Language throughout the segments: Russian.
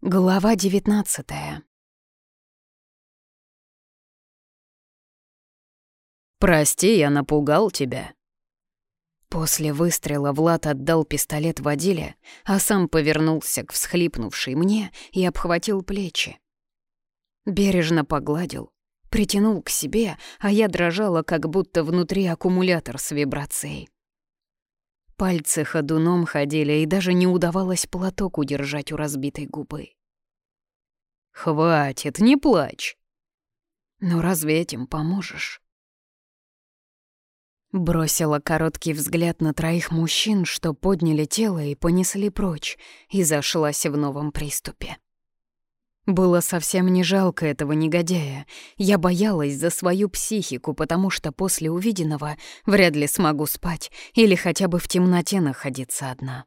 Глава девятнадцатая. «Прости, я напугал тебя». После выстрела Влад отдал пистолет водиле, а сам повернулся к всхлипнувшей мне и обхватил плечи. Бережно погладил, притянул к себе, а я дрожала, как будто внутри аккумулятор с вибрацией. Пальцы ходуном ходили, и даже не удавалось платок удержать у разбитой губы. «Хватит, не плачь!» «Ну разве этим поможешь?» Бросила короткий взгляд на троих мужчин, что подняли тело и понесли прочь, и зашлась в новом приступе. Было совсем не жалко этого негодяя. Я боялась за свою психику, потому что после увиденного вряд ли смогу спать или хотя бы в темноте находиться одна.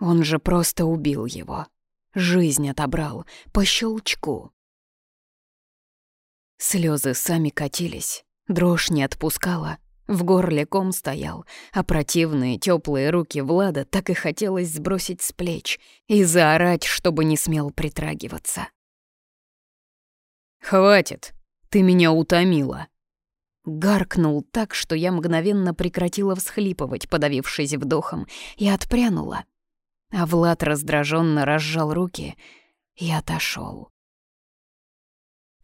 Он же просто убил его. Жизнь отобрал, по щелчку. Слезы сами катились, дрожь не отпускала, в горле ком стоял, а противные теплые руки Влада так и хотелось сбросить с плеч и заорать, чтобы не смел притрагиваться. «Хватит, ты меня утомила!» Гаркнул так, что я мгновенно прекратила всхлипывать, подавившись вдохом, и отпрянула. А Влад раздраженно разжал руки и отошел.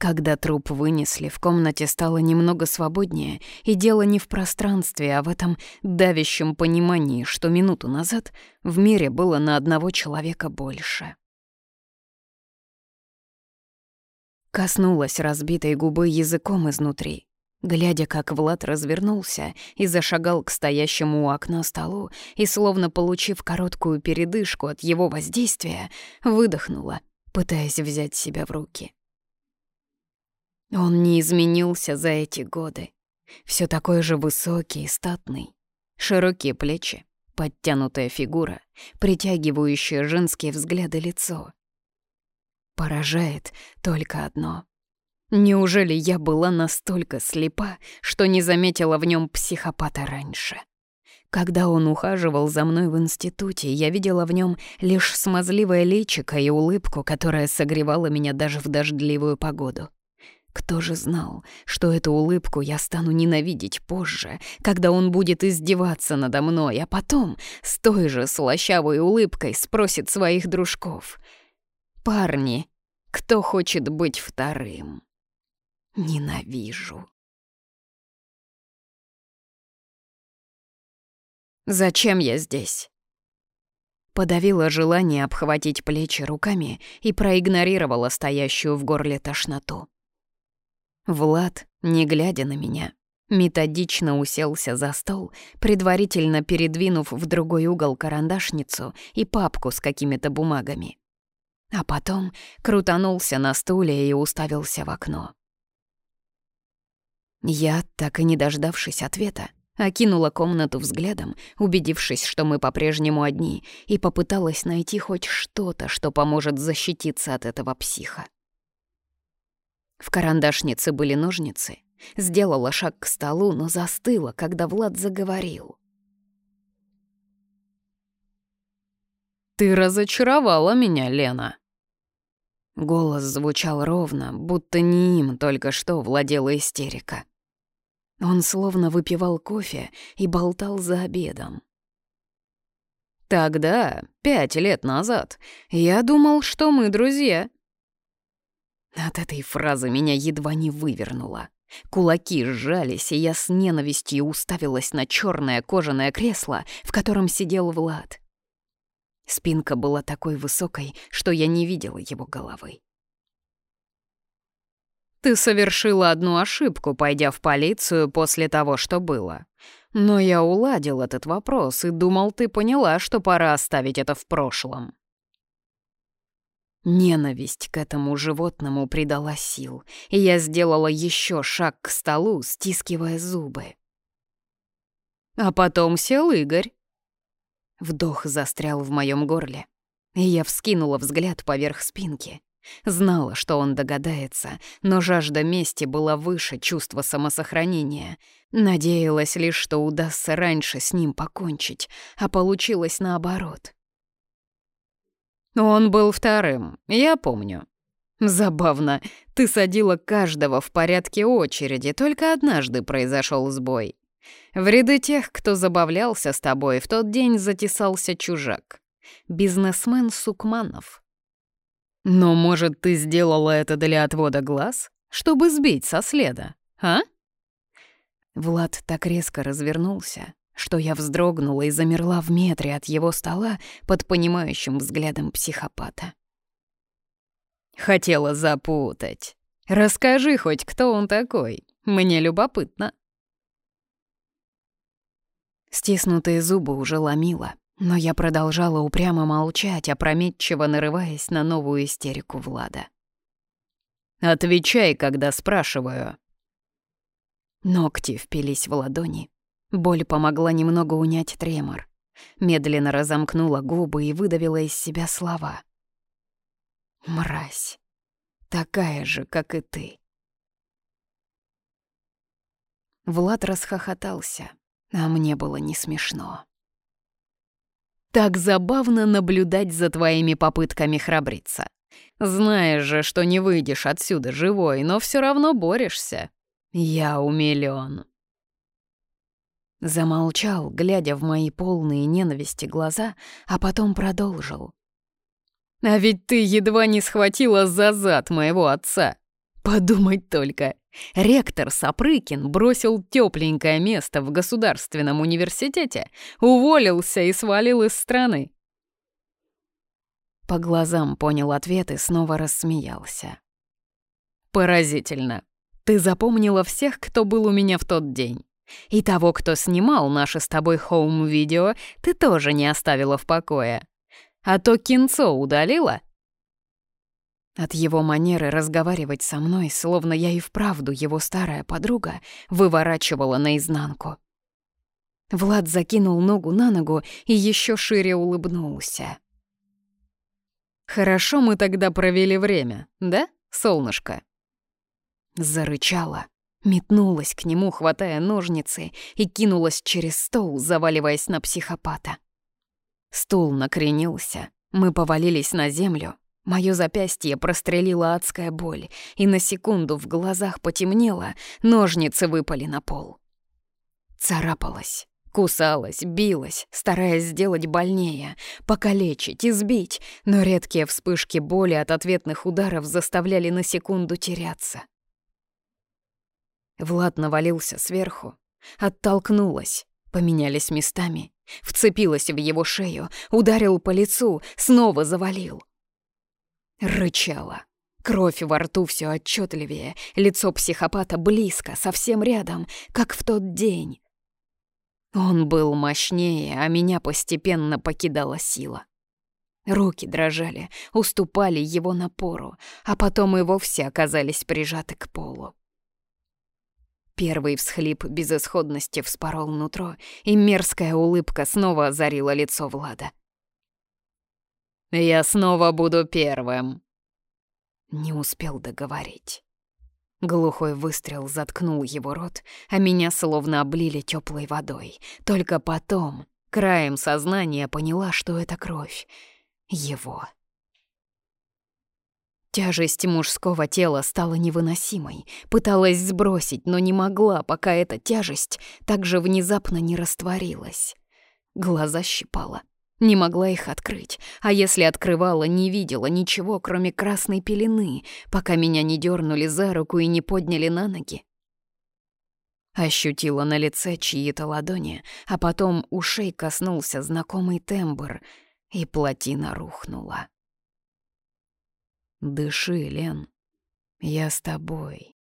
Когда труп вынесли, в комнате стало немного свободнее, и дело не в пространстве, а в этом давящем понимании, что минуту назад в мире было на одного человека больше. Коснулась разбитой губы языком изнутри, глядя, как Влад развернулся и зашагал к стоящему у окна столу, и, словно получив короткую передышку от его воздействия, выдохнула, пытаясь взять себя в руки. Он не изменился за эти годы. Все такой же высокий и статный. Широкие плечи, подтянутая фигура, притягивающее женские взгляды лицо. Поражает только одно. Неужели я была настолько слепа, что не заметила в нем психопата раньше? Когда он ухаживал за мной в институте, я видела в нем лишь смазливое личико и улыбку, которая согревала меня даже в дождливую погоду. Кто же знал, что эту улыбку я стану ненавидеть позже, когда он будет издеваться надо мной, а потом с той же слащавой улыбкой спросит своих дружков. «Парни, кто хочет быть вторым?» Ненавижу. Зачем я здесь? Подавила желание обхватить плечи руками и проигнорировала стоящую в горле тошноту. Влад, не глядя на меня, методично уселся за стол, предварительно передвинув в другой угол карандашницу и папку с какими-то бумагами. А потом крутанулся на стуле и уставился в окно. Я, так и не дождавшись ответа, окинула комнату взглядом, убедившись, что мы по-прежнему одни, и попыталась найти хоть что-то, что поможет защититься от этого психа. В карандашнице были ножницы. Сделала шаг к столу, но застыла, когда Влад заговорил. «Ты разочаровала меня, Лена!» Голос звучал ровно, будто не им только что владела истерика. Он словно выпивал кофе и болтал за обедом. «Тогда, пять лет назад, я думал, что мы друзья», от этой фразы меня едва не вывернуло. Кулаки сжались, и я с ненавистью уставилась на черное кожаное кресло, в котором сидел Влад. Спинка была такой высокой, что я не видела его головы. «Ты совершила одну ошибку, пойдя в полицию после того, что было. Но я уладил этот вопрос и думал, ты поняла, что пора оставить это в прошлом». Ненависть к этому животному придала сил, и я сделала еще шаг к столу, стискивая зубы. А потом сел Игорь. Вдох застрял в моем горле, и я вскинула взгляд поверх спинки. Знала, что он догадается, но жажда мести была выше чувства самосохранения. Надеялась лишь, что удастся раньше с ним покончить, а получилось наоборот. Он был вторым, я помню. Забавно, ты садила каждого в порядке очереди, только однажды произошел сбой. В ряды тех, кто забавлялся с тобой, в тот день затесался чужак. Бизнесмен Сукманов. Но, может, ты сделала это для отвода глаз, чтобы сбить со следа, а? Влад так резко развернулся, что я вздрогнула и замерла в метре от его стола под понимающим взглядом психопата. Хотела запутать. Расскажи хоть, кто он такой. Мне любопытно. Стиснутые зубы уже ломило, но я продолжала упрямо молчать, опрометчиво нарываясь на новую истерику Влада. «Отвечай, когда спрашиваю». Ногти впились в ладони. Боль помогла немного унять тремор. Медленно разомкнула губы и выдавила из себя слова. «Мразь, такая же, как и ты». Влад расхохотался, а мне было не смешно. Так забавно наблюдать за твоими попытками храбриться. Знаешь же, что не выйдешь отсюда живой, но все равно борешься. Я умилён. Замолчал, глядя в мои полные ненависти глаза, а потом продолжил. «А ведь ты едва не схватила за зад моего отца. Подумать только, Ректор Сапрыкин бросил тепленькое место в государственном университете, уволился и свалил из страны. По глазам понял ответ и снова рассмеялся. «Поразительно. Ты запомнила всех, кто был у меня в тот день. И того, кто снимал наше с тобой хоум-видео, ты тоже не оставила в покое. А то кинцо удалила, от его манеры разговаривать со мной, словно я и вправду его старая подруга, выворачивала наизнанку. Влад закинул ногу на ногу и еще шире улыбнулся. «Хорошо мы тогда провели время, да, солнышко?» Зарычала, метнулась к нему, хватая ножницы, и кинулась через стол, заваливаясь на психопата. Стул накренился, мы повалились на землю, Моё запястье прострелила адская боль, и на секунду в глазах потемнело, ножницы выпали на пол. Царапалась, кусалась, билась, стараясь сделать больнее, покалечить, избить, но редкие вспышки боли от ответных ударов заставляли на секунду теряться. Влад навалился сверху, оттолкнулась, поменялись местами, вцепилась в его шею, ударил по лицу, снова завалил — Рычала. Кровь во рту все отчетливее, лицо психопата близко, совсем рядом, как в тот день. Он был мощнее, а меня постепенно покидала сила. Руки дрожали, уступали его напору, а потом и вовсе оказались прижаты к полу. Первый всхлип безысходности вспорол нутро, и мерзкая улыбка снова озарила лицо Влада. «Я снова буду первым». Не успел договорить. Глухой выстрел заткнул его рот, а меня словно облили теплой водой. Только потом, краем сознания, поняла, что это кровь. Его. Тяжесть мужского тела стала невыносимой. Пыталась сбросить, но не могла, пока эта тяжесть так же внезапно не растворилась. Глаза щипала. Не могла их открыть, а если открывала, не видела ничего, кроме красной пелены, пока меня не дернули за руку и не подняли на ноги. Ощутила на лице чьи-то ладони, а потом ушей коснулся знакомый тембр, и плотина рухнула. «Дыши, Лен, я с тобой».